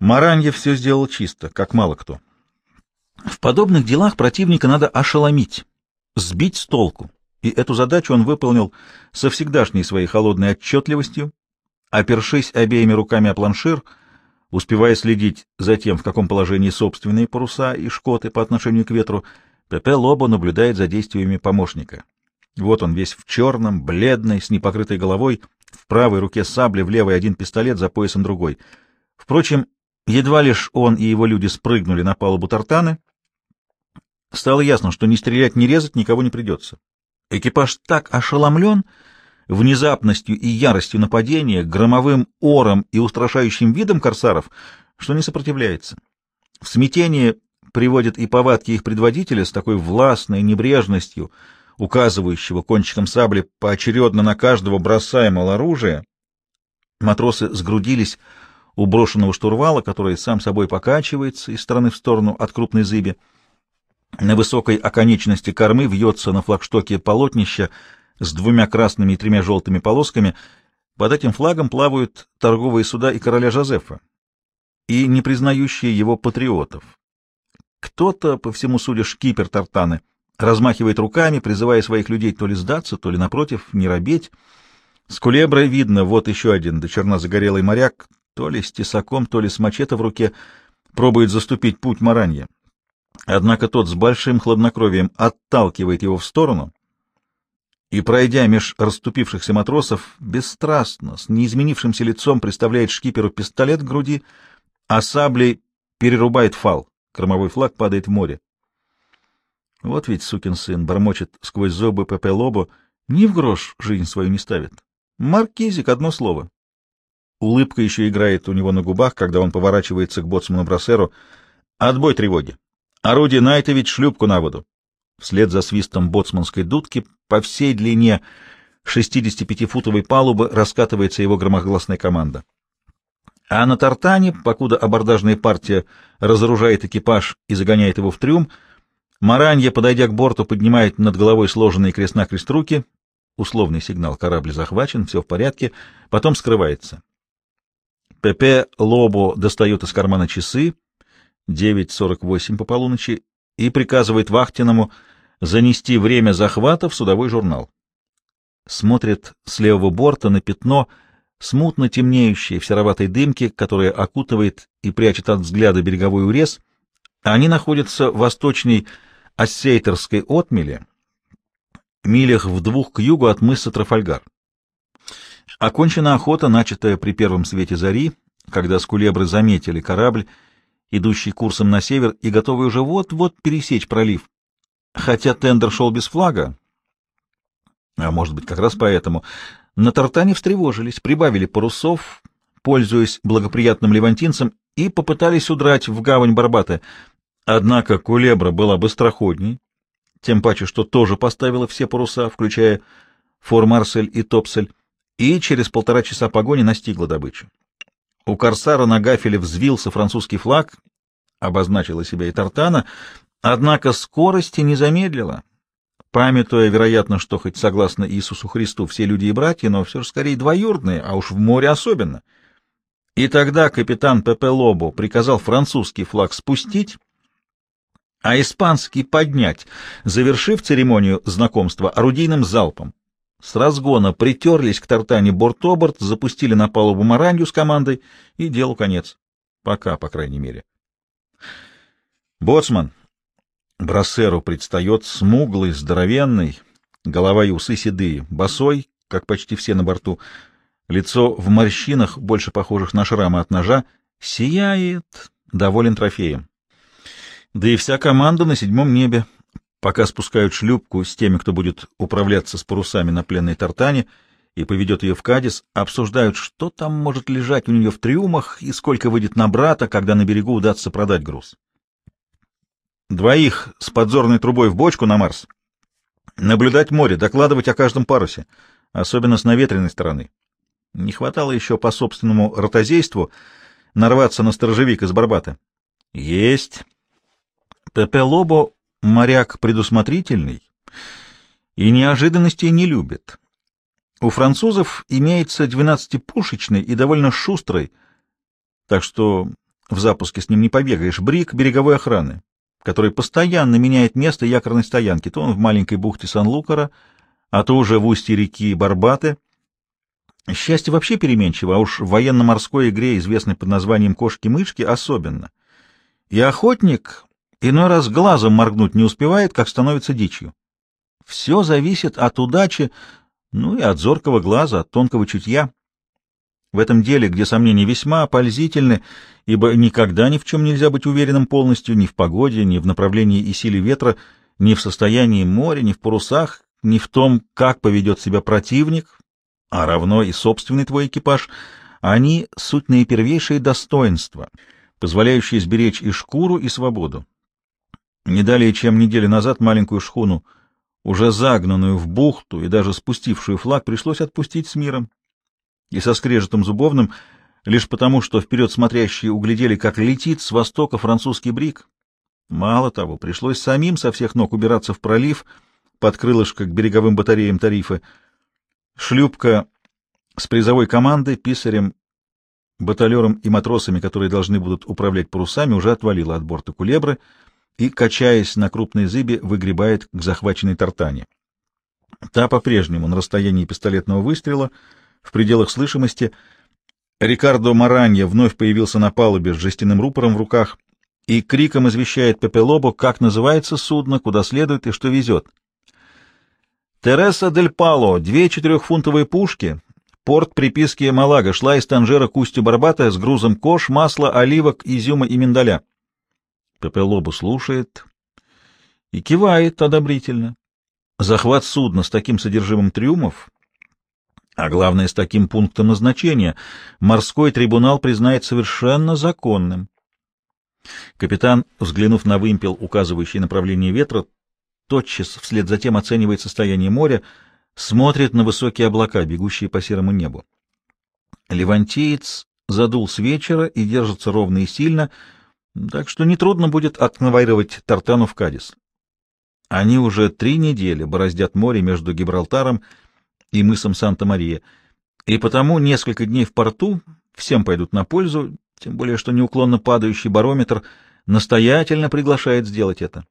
Маранье все сделал чисто, как мало кто. В подобных делах противника надо ошеломить, сбить с толку, и эту задачу он выполнил со всегдашней своей холодной отчетливостью, опершись обеими руками о планшир, успевая следить за тем, в каком положении собственные паруса и шкоты по отношению к ветру, Пепе Лобо наблюдает за действиями помощника. Вот он весь в черном, бледный, с непокрытой головой, в правой руке сабли, в левой один пистолет, за поясом другой. Впрочем, едва лишь он и его люди спрыгнули на палубу Тартаны, стало ясно, что ни стрелять, ни резать никого не придется. Экипаж так ошеломлен внезапностью и яростью нападения, громовым ором и устрашающим видом корсаров, что не сопротивляется. В смятение приводят и повадки их предводителя с такой властной небрежностью — указывающего кончиком сабли поочередно на каждого бросаемого оружия, матросы сгрудились у брошенного штурвала, который сам собой покачивается из стороны в сторону от крупной зыби. На высокой оконечности кормы вьется на флагштоке полотнище с двумя красными и тремя желтыми полосками. Под этим флагом плавают торговые суда и короля Жозефа, и не признающие его патриотов. Кто-то, по всему судя, шкипер Тартаны, размахивает руками, призывая своих людей то ли сдаться, то ли, напротив, не робеть. С кулеброй видно, вот еще один до черна загорелый моряк, то ли с тесаком, то ли с мачете в руке, пробует заступить путь Маранья. Однако тот с большим хладнокровием отталкивает его в сторону и, пройдя меж расступившихся матросов, бесстрастно, с неизменившимся лицом представляет шкиперу пистолет к груди, а саблей перерубает фал. Кормовой флаг падает в море. Вот ведь сукин сын бормочет сквозь зубы ПП Лобо, ни в грош жизнь свою не ставит. Маркизик — одно слово. Улыбка еще играет у него на губах, когда он поворачивается к боцману Брасеру. Отбой тревоги. Орудие Найтович шлюпку на воду. Вслед за свистом боцманской дудки по всей длине 65-футовой палубы раскатывается его громогласная команда. А на Тартане, покуда абордажная партия разоружает экипаж и загоняет его в трюм, Маранья, подойдя к борту, поднимает над головой сложенные крест-накрест руки. Условный сигнал «корабль захвачен», все в порядке, потом скрывается. ПП Лобо достает из кармана часы, 9.48 по полуночи, и приказывает вахтенному занести время захвата в судовой журнал. Смотрит с левого борта на пятно, смутно темнеющее в сероватой дымке, которое окутывает и прячет от взгляда береговой урез. Они находятся в восточней Ассейтерской отмели, милях в двух к югу от мыса Трафальгар. Окончена охота, начатая при первом свете зари, когда скулебры заметили корабль, идущий курсом на север и готовый уже вот-вот пересечь пролив. Хотя тендер шел без флага, а может быть как раз поэтому, на Тартане встревожились, прибавили парусов, пользуясь благоприятным левантинцем, и попытались удрать в гавань Барбата, Однако Кулебра была быстроходней, тем паче, что тоже поставила все паруса, включая фор-марсель и топсель, и через полтора часа погони настигла добычу. У корсара на гафеле взвился французский флаг, обозначила себя и Тартана, однако скорости не замедлила, памятуя, вероятно, что хоть согласно Иисусу Христу все люди и братья, но все же скорее двоюродные, а уж в море особенно. И тогда капитан Пепе Лобо приказал французский флаг спустить, а испанский поднять, завершив церемонию знакомства орудийным залпом. С разгона притерлись к тартане борт-оборт, запустили на палубу маранью с командой, и делу конец. Пока, по крайней мере. Боцман. Брасеру предстает смуглый, здоровенный, голова и усы седые, босой, как почти все на борту, лицо в морщинах, больше похожих на шрамы от ножа, сияет, доволен трофеем. Да и вся команда на седьмом небе, пока спускают шлюпку с теми, кто будет управляться с парусами на пленной тартане и поведет ее в Кадис, обсуждают, что там может лежать у нее в трюмах и сколько выйдет на брата, когда на берегу удастся продать груз. Двоих с подзорной трубой в бочку на Марс. Наблюдать море, докладывать о каждом парусе, особенно с наветренной стороны. Не хватало еще по собственному ротозейству нарваться на сторожевик из Барбата. Есть. Пепе Лобо — моряк предусмотрительный и неожиданностей не любит. У французов имеется двенадцатипушечный и довольно шустрый, так что в запуске с ним не побегаешь, брик береговой охраны, который постоянно меняет место якорной стоянки. То он в маленькой бухте Сан-Лукара, а то уже в устье реки Барбаты. Счастье вообще переменчиво, а уж в военно-морской игре, известной под названием «Кошки-мышки», особенно. И охотник иной раз глазом моргнуть не успевает, как становится дичью. Все зависит от удачи, ну и от зоркого глаза, от тонкого чутья. В этом деле, где сомнения весьма пользительны, ибо никогда ни в чем нельзя быть уверенным полностью, ни в погоде, ни в направлении и силе ветра, ни в состоянии моря, ни в парусах, ни в том, как поведет себя противник, а равно и собственный твой экипаж, они — суть наипервейшие достоинства, позволяющие сберечь и шкуру, и свободу. Не далее, чем неделю назад маленькую шхуну, уже загнанную в бухту и даже спустившую флаг, пришлось отпустить с миром и со скрежетом зубовным, лишь потому, что вперед смотрящие углядели, как летит с востока французский брик. Мало того, пришлось самим со всех ног убираться в пролив под крылышко к береговым батареям тарифы. Шлюпка с призовой командой, писарем, баталером и матросами, которые должны будут управлять парусами, уже отвалила от борта кулебры и, качаясь на крупной зыбе, выгребает к захваченной тартане. Та по-прежнему на расстоянии пистолетного выстрела — в пределах слышимости. Рикардо Маранья вновь появился на палубе с жестяным рупором в руках и криком извещает Пепелобо, как называется судно, куда следует и что везет. «Тереса дель Пало, две четырехфунтовые пушки, порт приписки Малага, шла из Танжера к устью Барбата с грузом кош, масла, оливок, изюма и миндаля». Пепелобо слушает и кивает одобрительно. Захват судна с таким содержимым трюмов а главное, с таким пунктом назначения морской трибунал признает совершенно законным. Капитан, взглянув на вымпел, указывающий направление ветра, тотчас вслед за тем оценивает состояние моря, смотрит на высокие облака, бегущие по серому небу. Левантиец задул с вечера и держится ровно и сильно, так что нетрудно будет отконвоировать Тартану в Кадис. Они уже три недели бороздят море между Гибралтаром и мысом Санта-Мария, и потому несколько дней в порту всем пойдут на пользу, тем более что неуклонно падающий барометр настоятельно приглашает сделать это.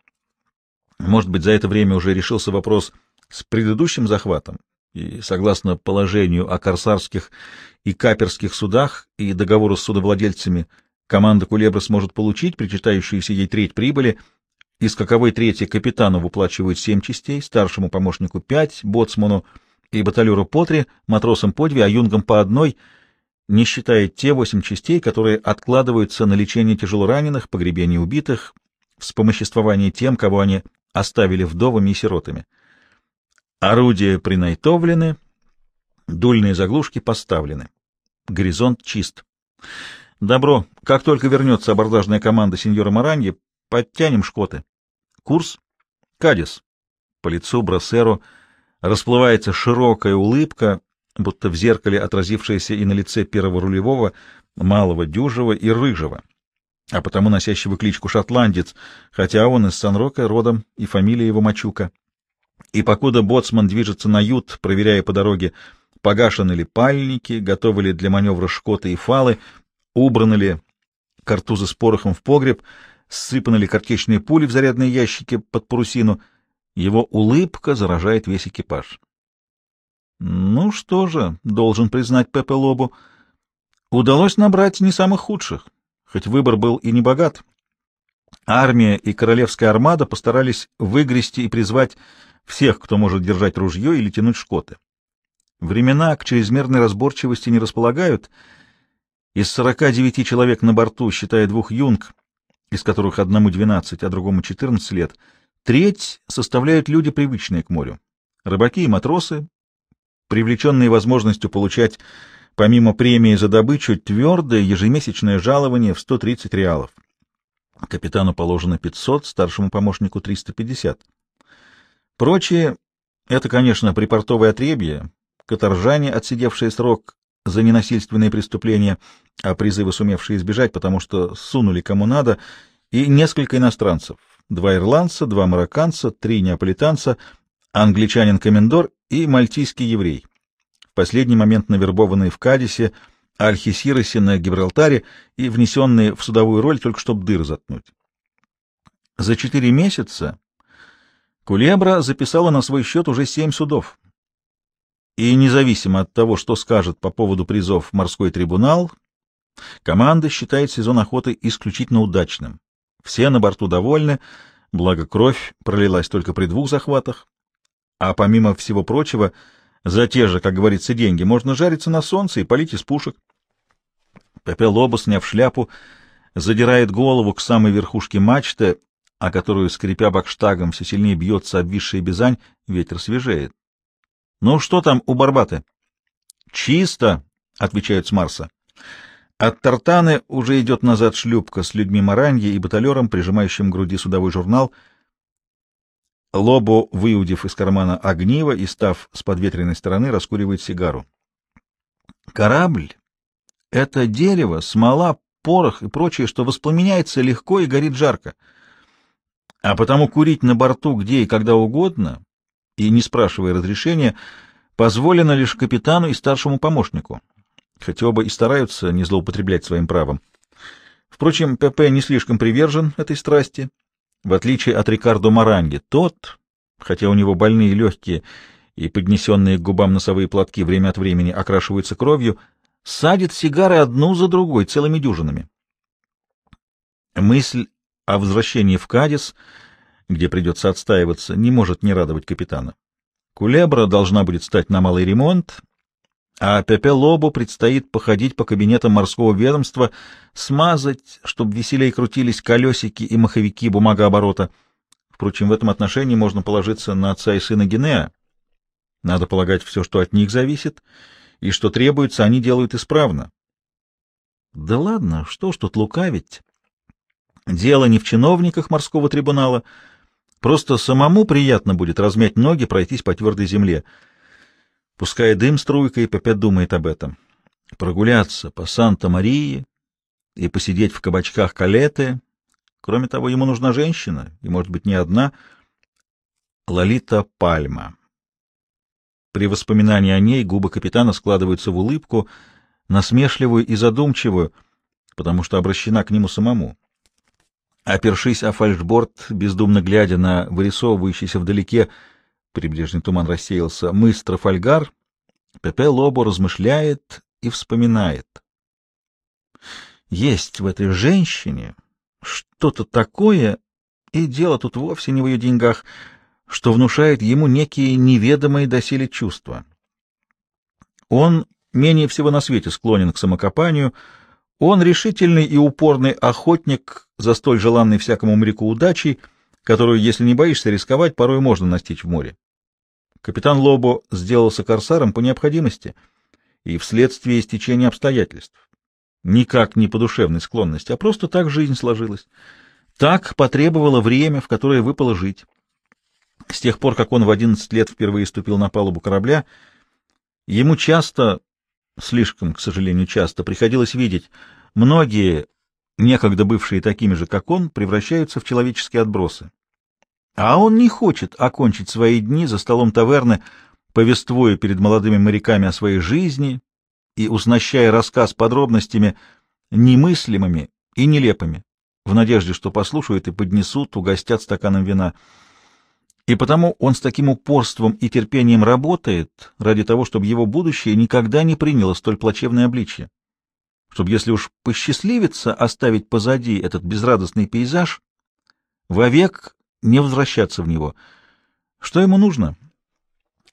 Может быть, за это время уже решился вопрос с предыдущим захватом, и, согласно положению о корсарских и каперских судах и договору с судовладельцами, команда Кулебра сможет получить причитающуюся ей треть прибыли, из каковой трети капитану выплачивают семь частей, старшему помощнику пять, боцману — и баталеру по три, матросам по две, а юнгам по одной, не считая те восемь частей, которые откладываются на лечение тяжелораненых, погребение убитых, вспомоществование тем, кого они оставили вдовами и сиротами. Орудия принайтовлены, дульные заглушки поставлены. Горизонт чист. Добро. Как только вернется абордажная команда сеньора Мараньи, подтянем шкоты. Курс? Кадис. По лицу Брасеру — расплывается широкая улыбка, будто в зеркале отразившаяся и на лице первого рулевого, малого дюжего и рыжего, а потому носящего кличку шотландец, хотя он из Сан-Рока родом и фамилия его Мачука. И покуда боцман движется на ют, проверяя по дороге, погашены ли пальники, готовы ли для маневра шкоты и фалы, убраны ли картузы с порохом в погреб, сыпаны ли картечные пули в зарядные ящики под парусину — его улыбка заражает весь экипаж. Ну что же, должен признать Пепе Лобу, удалось набрать не самых худших, хоть выбор был и не богат. Армия и королевская армада постарались выгрести и призвать всех, кто может держать ружье или тянуть шкоты. Времена к чрезмерной разборчивости не располагают. Из сорока девяти человек на борту, считая двух юнг, из которых одному двенадцать, а другому четырнадцать лет — Треть составляют люди, привычные к морю. Рыбаки и матросы, привлеченные возможностью получать помимо премии за добычу твердое ежемесячное жалование в 130 реалов. Капитану положено 500, старшему помощнику 350. Прочие — это, конечно, припортовые отребья, каторжане, отсидевшие срок за ненасильственные преступления, а призывы сумевшие избежать, потому что сунули кому надо, и несколько иностранцев, два ирландца, два марокканца, три неаполитанца, англичанин-комендор и мальтийский еврей. В последний момент навербованные в Кадисе, Альхисиросе на Гибралтаре и внесенные в судовую роль только чтобы дыр заткнуть. За четыре месяца Кулебра записала на свой счет уже семь судов. И независимо от того, что скажет по поводу призов морской трибунал, команда считает сезон охоты исключительно удачным. Все на борту довольны, благо кровь пролилась только при двух захватах, а помимо всего прочего, за те же, как говорится, деньги можно жариться на солнце и полить из пушек. Пепе Лоба, сняв шляпу, задирает голову к самой верхушке мачты, о которую, скрипя бакштагом, все сильнее бьется обвисшая бизань, ветер свежеет. — Ну, что там у Барбаты? — Чисто, — отвечают с Марса. От Тартаны уже идет назад шлюпка с людьми Мараньи и баталером, прижимающим к груди судовой журнал. Лобо, выудив из кармана огниво и став с подветренной стороны, раскуривает сигару. Корабль — это дерево, смола, порох и прочее, что воспламеняется легко и горит жарко. А потому курить на борту где и когда угодно, и не спрашивая разрешения, позволено лишь капитану и старшему помощнику, хоть оба и стараются не злоупотреблять своим правом. Впрочем, ПП не слишком привержен этой страсти, в отличие от Рикардо Маранги. Тот, хотя у него больные легкие и поднесенные к губам носовые платки время от времени окрашиваются кровью, садит сигары одну за другой, целыми дюжинами. Мысль о возвращении в Кадис, где придется отстаиваться, не может не радовать капитана. Кулебра должна будет стать на малый ремонт, а Пепе Лобу предстоит походить по кабинетам морского ведомства, смазать, чтобы веселей крутились колесики и маховики бумагооборота. Впрочем, в этом отношении можно положиться на отца и сына Генеа. Надо полагать, все, что от них зависит, и что требуется, они делают исправно. Да ладно, что ж тут лукавить? Дело не в чиновниках морского трибунала, просто самому приятно будет размять ноги, пройтись по твердой земле. Пускай дым струйкой, Пепе думает об этом. Прогуляться по Санта-Марии и посидеть в кабачках Калеты. Кроме того, ему нужна женщина, и, может быть, не одна. Лолита Пальма. При воспоминании о ней губы капитана складываются в улыбку, насмешливую и задумчивую, потому что обращена к нему самому. Опершись о фальшборд, бездумно глядя на вырисовывающийся вдалеке, прибрежный туман рассеялся, мыс Трафальгар, Пепе Лобо размышляет и вспоминает. Есть в этой женщине что-то такое, и дело тут вовсе не в ее деньгах, что внушает ему некие неведомые доселе чувства. Он менее всего на свете склонен к самокопанию, он решительный и упорный охотник за столь желанной всякому моряку удачей, которую, если не боишься рисковать, порой можно настичь в море. Капитан Лобо сделался корсаром по необходимости и вследствие истечения обстоятельств. Никак не по душевной склонности, а просто так жизнь сложилась. Так потребовало время, в которое выпало жить. С тех пор, как он в одиннадцать лет впервые ступил на палубу корабля, ему часто, слишком, к сожалению, часто приходилось видеть, многие, некогда бывшие такими же, как он, превращаются в человеческие отбросы. А он не хочет окончить свои дни за столом таверны, повествуя перед молодыми моряками о своей жизни и уснащая рассказ подробностями немыслимыми и нелепыми, в надежде, что послушают и поднесут, угостят стаканом вина — и потому он с таким упорством и терпением работает ради того, чтобы его будущее никогда не приняло столь плачевное обличье. Чтобы, если уж посчастливится оставить позади этот безрадостный пейзаж, вовек не возвращаться в него. Что ему нужно?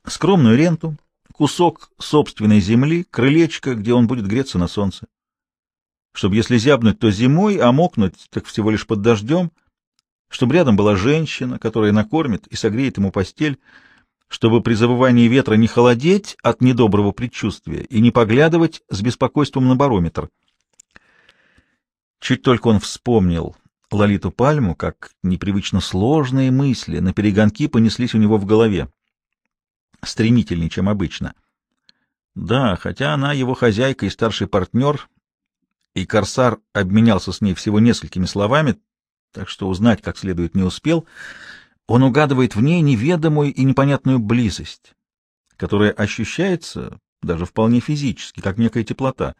Скромную ренту, кусок собственной земли, крылечко, где он будет греться на солнце. Чтобы, если зябнуть, то зимой, а мокнуть, так всего лишь под дождем — чтобы рядом была женщина, которая накормит и согреет ему постель, чтобы при завывании ветра не холодеть от недоброго предчувствия и не поглядывать с беспокойством на барометр. Чуть только он вспомнил Лолиту Пальму, как непривычно сложные мысли на перегонки понеслись у него в голове. Стремительнее, чем обычно. Да, хотя она его хозяйка и старший партнер, и Корсар обменялся с ней всего несколькими словами, так что узнать как следует не успел, он угадывает в ней неведомую и непонятную близость, которая ощущается даже вполне физически, как некая теплота.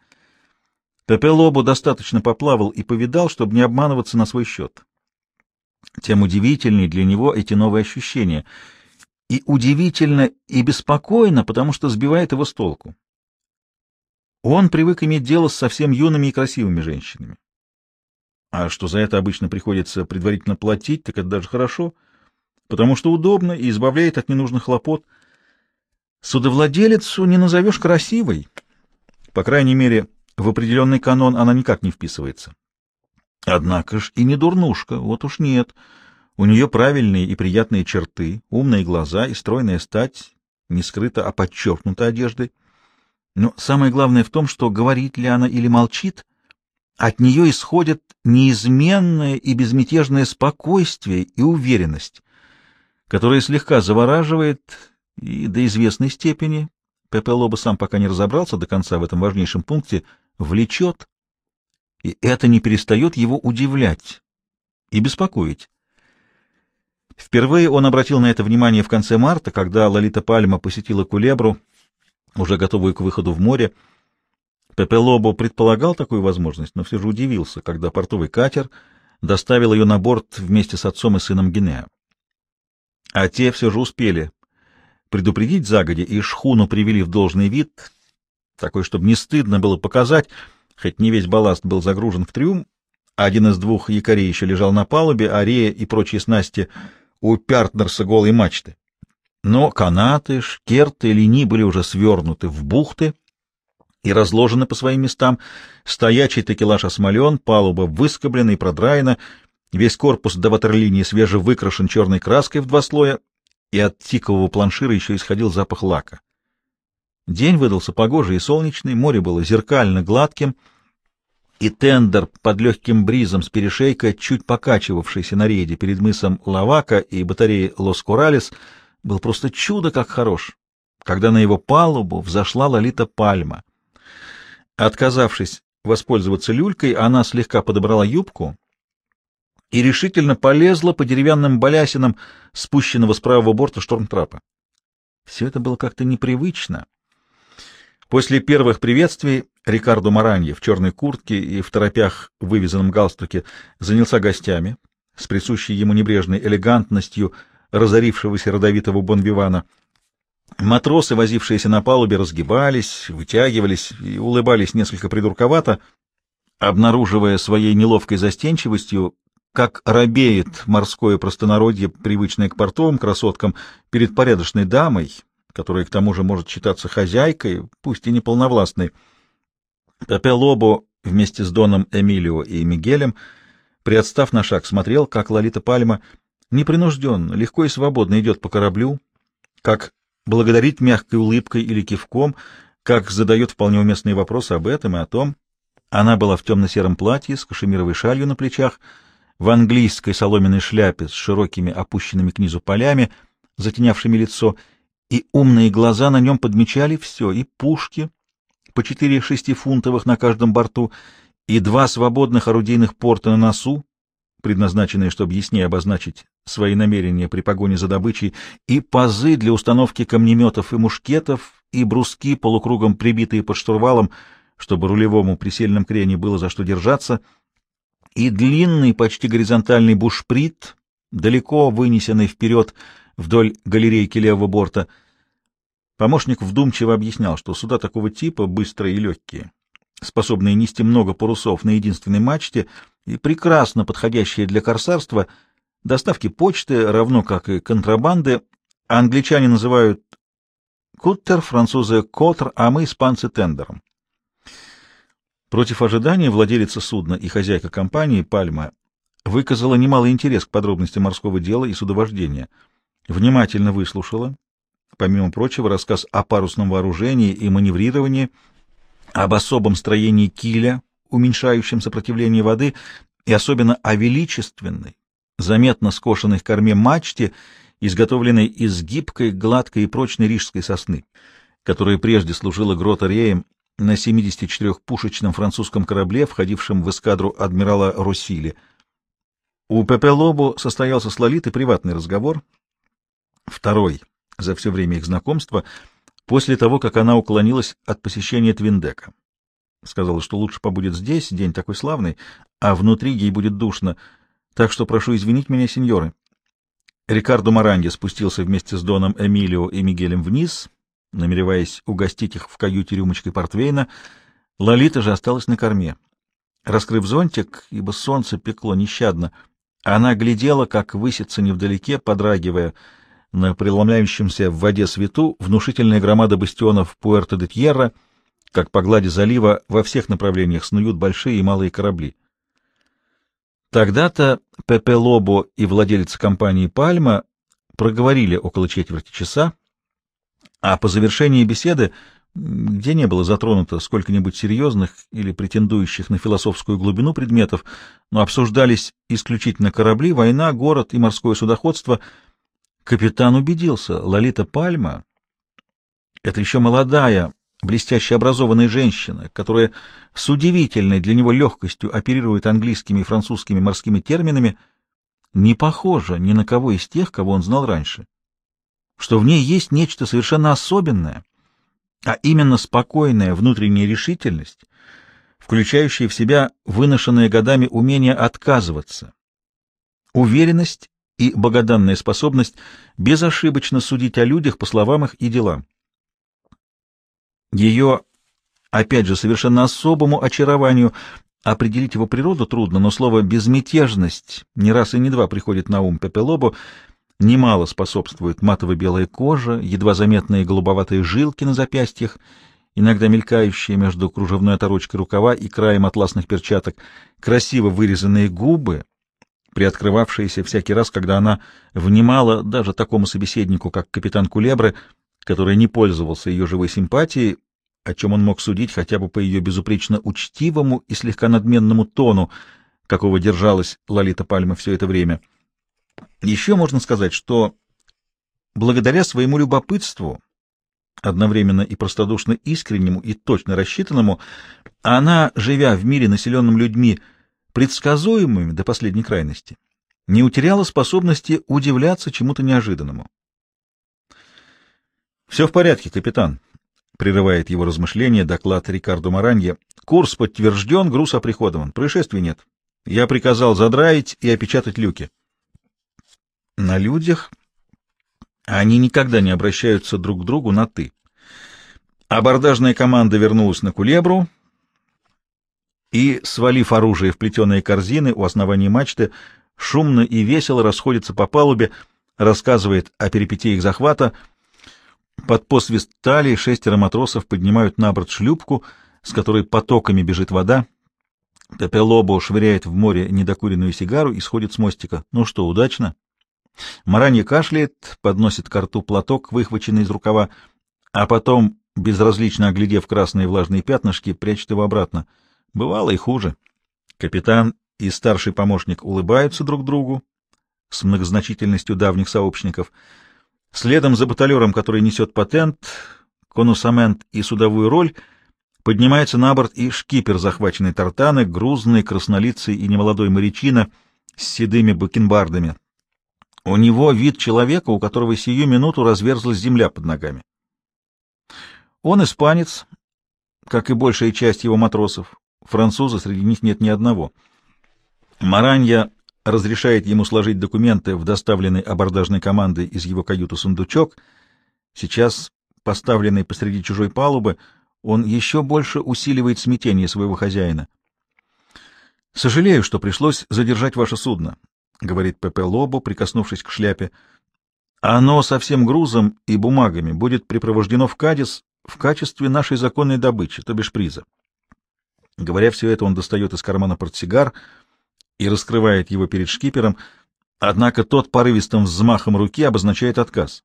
Пепе достаточно поплавал и повидал, чтобы не обманываться на свой счет. Тем удивительнее для него эти новые ощущения. И удивительно, и беспокойно, потому что сбивает его с толку. Он привык иметь дело с совсем юными и красивыми женщинами. А что за это обычно приходится предварительно платить, так это даже хорошо, потому что удобно и избавляет от ненужных хлопот. Судовладелицу не назовешь красивой. По крайней мере, в определенный канон она никак не вписывается. Однако ж и не дурнушка, вот уж нет. У нее правильные и приятные черты, умные глаза и стройная стать, не скрыта, а подчеркнута одеждой. Но самое главное в том, что говорит ли она или молчит, от нее исходит неизменное и безмятежное спокойствие и уверенность, которое слегка завораживает и до известной степени, Пепе Лоба сам пока не разобрался до конца в этом важнейшем пункте, влечет, и это не перестает его удивлять и беспокоить. Впервые он обратил на это внимание в конце марта, когда Лолита Пальма посетила Кулебру, уже готовую к выходу в море. Пепе Лобо предполагал такую возможность, но все же удивился, когда портовый катер доставил ее на борт вместе с отцом и сыном Гинеа. А те все же успели предупредить загоди, и шхуну привели в должный вид, такой, чтобы не стыдно было показать, хоть не весь балласт был загружен в трюм, один из двух якорей еще лежал на палубе, а Рея и прочие снасти у Пяртнерса голой мачты. Но канаты, шкерты и линии были уже свернуты в бухты и разложены по своим местам. Стоячий текелаж осмолен, палуба выскоблена и продраена, весь корпус до ватерлинии свежевыкрашен черной краской в два слоя, и от тикового планшира еще исходил запах лака. День выдался погожий и солнечный, море было зеркально гладким, и тендер под легким бризом с перешейка, чуть покачивавшийся на рейде перед мысом Лавака и батареей Лос-Куралес, был просто чудо как хорош, когда на его палубу взошла Лолита Пальма. Отказавшись воспользоваться люлькой, она слегка подобрала юбку и решительно полезла по деревянным балясинам спущенного с правого борта штормтрапа. Все это было как-то непривычно После первых приветствий Рикардо Маранье в черной куртке и в торопях вывязанном галстуке занялся гостями с присущей ему небрежной элегантностью разорившегося родовитого бонвивана. Матросы, возившиеся на палубе, разгибались, вытягивались и улыбались несколько придурковато, обнаруживая своей неловкой застенчивостью, как робеет морское простонародье, привычное к портовым красоткам, перед порядочной дамой, которая к тому же может считаться хозяйкой, пусть и неполновластной. Пепе Лобо вместе с Доном Эмилио и Мигелем, приотстав на шаг, смотрел, как Лолита Пальма непринужденно, легко и свободно идет по кораблю, как благодарит мягкой улыбкой или кивком, как задает вполне уместные вопросы об этом и о том. Она была в темно-сером платье с кашемировой шалью на плечах, в английской соломенной шляпе с широкими опущенными к низу полями, затенявшими лицо, и умные глаза на нем подмечали все, и пушки, по четыре шестифунтовых на каждом борту, и два свободных орудийных порта на носу, предназначенные, чтобы яснее обозначить свои намерения при погоне за добычей, и пазы для установки камнеметов и мушкетов, и бруски, полукругом прибитые под штурвалом, чтобы рулевому при сильном крене было за что держаться, и длинный, почти горизонтальный бушприт, далеко вынесенный вперед, вдоль галерейки левого борта. Помощник вдумчиво объяснял, что суда такого типа быстрые и легкие, способные нести много парусов на единственной мачте и прекрасно подходящие для корсарства, доставки почты, равно как и контрабанды, англичане называют куттер, французы — котр, а мы — испанцы — тендером. Против ожидания владелица судна и хозяйка компании «Пальма» выказала немалый интерес к подробностям морского дела и судовождения — внимательно выслушала, помимо прочего, рассказ о парусном вооружении и маневрировании, об особом строении киля, уменьшающем сопротивление воды, и особенно о величественной, заметно скошенной в корме мачте, изготовленной из гибкой, гладкой и прочной рижской сосны, которая прежде служила грота-реем на 74-пушечном французском корабле, входившем в эскадру адмирала Россили. У Пепе Лобо состоялся с Лолитой приватный разговор — Второй за все время их знакомства, после того, как она уклонилась от посещения Твиндека. Сказала, что лучше побудет здесь, день такой славный, а внутри ей будет душно. Так что прошу извинить меня, сеньоры. Рикардо Маранги спустился вместе с Доном Эмилио и Мигелем вниз, намереваясь угостить их в каюте рюмочкой портвейна. Лолита же осталась на корме. Раскрыв зонтик, ибо солнце пекло нещадно, она глядела, как высится невдалеке, подрагивая на преломляющемся в воде свету внушительная громада бастионов Пуэрто-де-Тьерра, как по глади залива во всех направлениях снуют большие и малые корабли. Тогда-то Пепе Лобо и владелец компании «Пальма» проговорили около четверти часа, а по завершении беседы где не было затронуто сколько-нибудь серьезных или претендующих на философскую глубину предметов, но обсуждались исключительно корабли, война, город и морское судоходство, капитан убедился, Лолита Пальма — это еще молодая, блестяще образованная женщина, которая с удивительной для него легкостью оперирует английскими и французскими морскими терминами, не похожа ни на кого из тех, кого он знал раньше, что в ней есть нечто совершенно особенное — а именно спокойная внутренняя решительность, включающая в себя выношенные годами умение отказываться, уверенность и богоданная способность безошибочно судить о людях по словам их и делам. Ее, опять же, совершенно особому очарованию определить его природу трудно, но слово «безмятежность» не раз и не два приходит на ум Пепелобу, Немало способствует матово-белая кожа, едва заметные голубоватые жилки на запястьях, иногда мелькающие между кружевной оторочкой рукава и краем атласных перчаток, красиво вырезанные губы, приоткрывавшиеся всякий раз, когда она внимала даже такому собеседнику, как капитан Кулебры, который не пользовался ее живой симпатией, о чем он мог судить хотя бы по ее безупречно учтивому и слегка надменному тону, какого держалась Лолита Пальма все это время — еще можно сказать, что благодаря своему любопытству, одновременно и простодушно искреннему и точно рассчитанному, она, живя в мире, населенном людьми, предсказуемыми до последней крайности, не утеряла способности удивляться чему-то неожиданному. «Все в порядке, капитан», — прерывает его размышления доклад Рикардо Маранье. «Курс подтвержден, груз оприходован. Происшествий нет. Я приказал задраить и опечатать люки». На людях они никогда не обращаются друг к другу на «ты». Абордажная команда вернулась на Кулебру и, свалив оружие в плетеные корзины у основания мачты, шумно и весело расходится по палубе, рассказывает о перипетиях захвата. Под посвист талии шестеро матросов поднимают на борт шлюпку, с которой потоками бежит вода. Пепелобо швыряет в море недокуренную сигару и сходит с мостика. Ну что, удачно? Маранья кашляет, подносит к рту платок, выхваченный из рукава, а потом, безразлично оглядев красные влажные пятнышки, прячет его обратно. Бывало и хуже. Капитан и старший помощник улыбаются друг другу с многозначительностью давних сообщников. Следом за баталером, который несет патент, конусамент и судовую роль, поднимается на борт и шкипер захваченной тартаны, грузный, краснолицый и немолодой морячина с седыми бакенбардами, у него вид человека, у которого сию минуту разверзлась земля под ногами. Он испанец, как и большая часть его матросов. Француза среди них нет ни одного. Маранья разрешает ему сложить документы в доставленный абордажной командой из его каюты сундучок. Сейчас, поставленный посреди чужой палубы, он еще больше усиливает смятение своего хозяина. «Сожалею, что пришлось задержать ваше судно. — говорит Пепе Лобо, прикоснувшись к шляпе. «Оно со всем грузом и бумагами будет припровождено в Кадис в качестве нашей законной добычи, то бишь приза». Говоря все это, он достает из кармана портсигар и раскрывает его перед шкипером, однако тот порывистым взмахом руки обозначает отказ.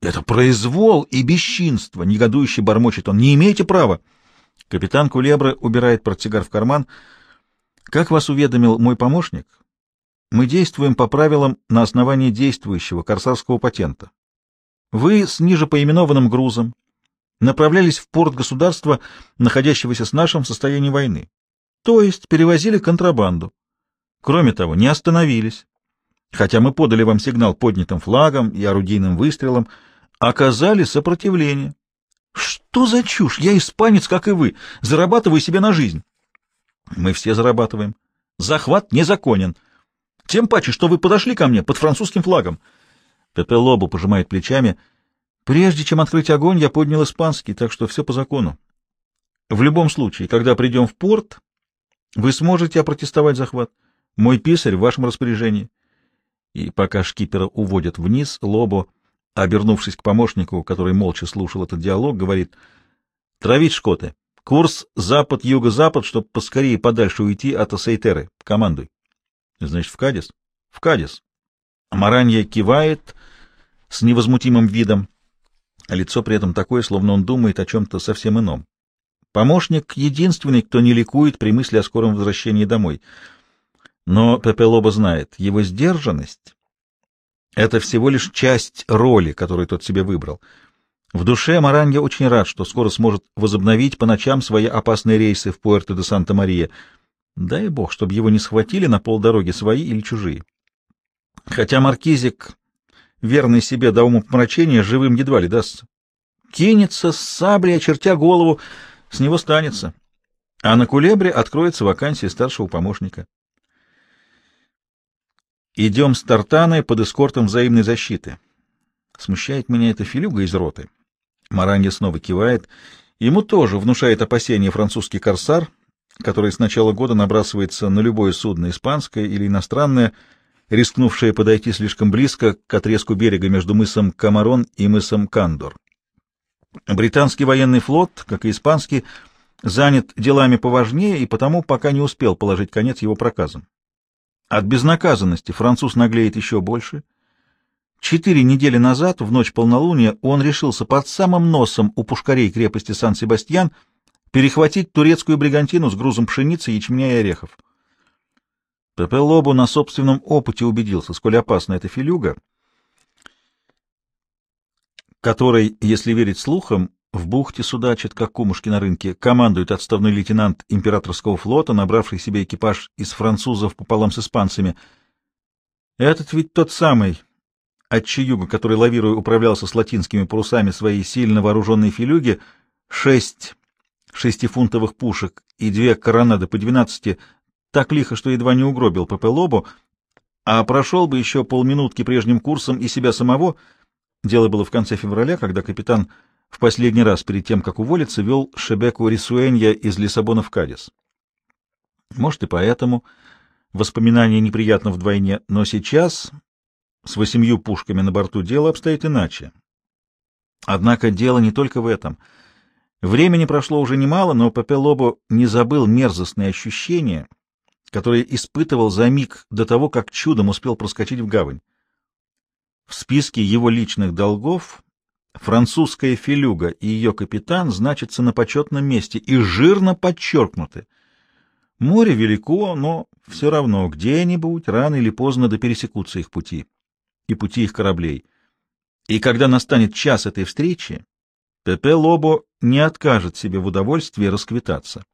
«Это произвол и бесчинство!» — негодующе бормочет он. «Не имеете права!» Капитан Кулебра убирает портсигар в карман. «Как вас уведомил мой помощник, мы действуем по правилам на основании действующего корсарского патента. Вы с ниже поименованным грузом направлялись в порт государства, находящегося с нашим в состоянии войны, то есть перевозили контрабанду. Кроме того, не остановились, хотя мы подали вам сигнал поднятым флагом и орудийным выстрелом, оказали сопротивление, Что за чушь? Я испанец, как и вы. Зарабатываю себе на жизнь. Мы все зарабатываем. Захват незаконен. Тем паче, что вы подошли ко мне под французским флагом. Пепе Лобо пожимает плечами. Прежде чем открыть огонь, я поднял испанский, так что все по закону. В любом случае, когда придем в порт, вы сможете опротестовать захват. Мой писарь в вашем распоряжении. И пока шкипера уводят вниз, Лобо, обернувшись к помощнику, который молча слушал этот диалог, говорит «Травить шкоты. Курс запад-юго-запад, чтобы поскорее подальше уйти от Асейтеры. Командуй». «Значит, в Кадис?» «В Кадис». Маранья кивает с невозмутимым видом, а лицо при этом такое, словно он думает о чем-то совсем ином. Помощник — единственный, кто не ликует при мысли о скором возвращении домой. Но Пепе Лоба знает, его сдержанность — это всего лишь часть роли, которую тот себе выбрал. В душе Маранья очень рад, что скоро сможет возобновить по ночам свои опасные рейсы в Пуэрто де Санта-Мария. Дай бог, чтобы его не схватили на полдороги свои или чужие. Хотя маркизик, верный себе до умопомрачения, живым едва ли дастся. Кинется с саблей, очертя голову, с него станется. А на Кулебре откроется вакансия старшего помощника. Идем с Тартаной под эскортом взаимной защиты. Смущает меня эта филюга из роты. Маранья снова кивает. Ему тоже внушает опасение французский корсар, который с начала года набрасывается на любое судно, испанское или иностранное, рискнувшее подойти слишком близко к отрезку берега между мысом Камарон и мысом Кандор. Британский военный флот, как и испанский, занят делами поважнее и потому пока не успел положить конец его проказам. От безнаказанности француз наглеет еще больше. Четыре недели назад, в ночь полнолуния, он решился под самым носом у пушкарей крепости Сан-Себастьян перехватить турецкую бригантину с грузом пшеницы, ячменя и орехов. Пепе Лобу на собственном опыте убедился, сколь опасна эта филюга, которой, если верить слухам, в бухте судачит, как кумушки на рынке, командует отставной лейтенант императорского флота, набравший себе экипаж из французов пополам с испанцами. Этот ведь тот самый отчаюга, который, лавируя, управлялся с латинскими парусами своей сильно вооруженной филюги, шесть шестифунтовых пушек и две коронады по двенадцати, так лихо, что едва не угробил ПП Лобу, а прошел бы еще полминутки прежним курсом и себя самого. Дело было в конце февраля, когда капитан в последний раз перед тем, как уволиться, вел Шебеку Рисуэнья из Лиссабона в Кадис. Может, и поэтому воспоминание неприятно вдвойне, но сейчас с восемью пушками на борту дело обстоит иначе. Однако дело не только в этом. Времени прошло уже немало, но Пепе Лобо не забыл мерзостные ощущения, которые испытывал за миг до того, как чудом успел проскочить в гавань. В списке его личных долгов французская филюга и ее капитан значатся на почетном месте и жирно подчеркнуты. Море велико, но все равно где-нибудь рано или поздно да пересекутся их пути и пути их кораблей. И когда настанет час этой встречи, Пепе Лобо не откажет себе в удовольствии расквитаться.